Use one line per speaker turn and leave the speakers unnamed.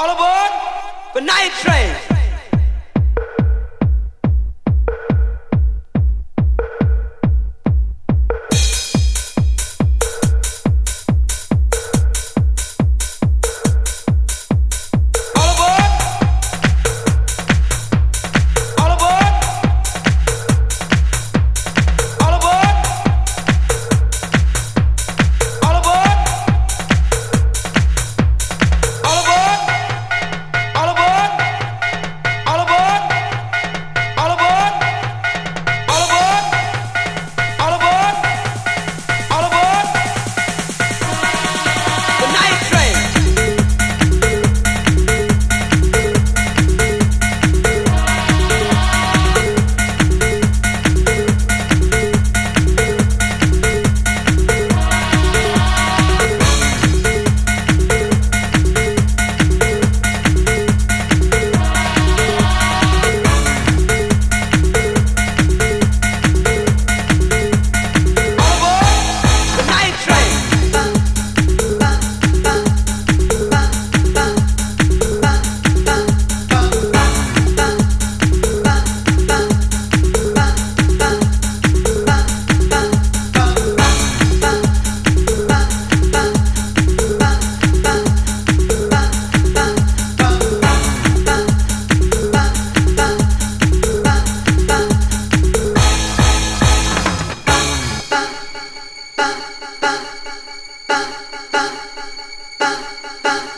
All aboard the night train. bum.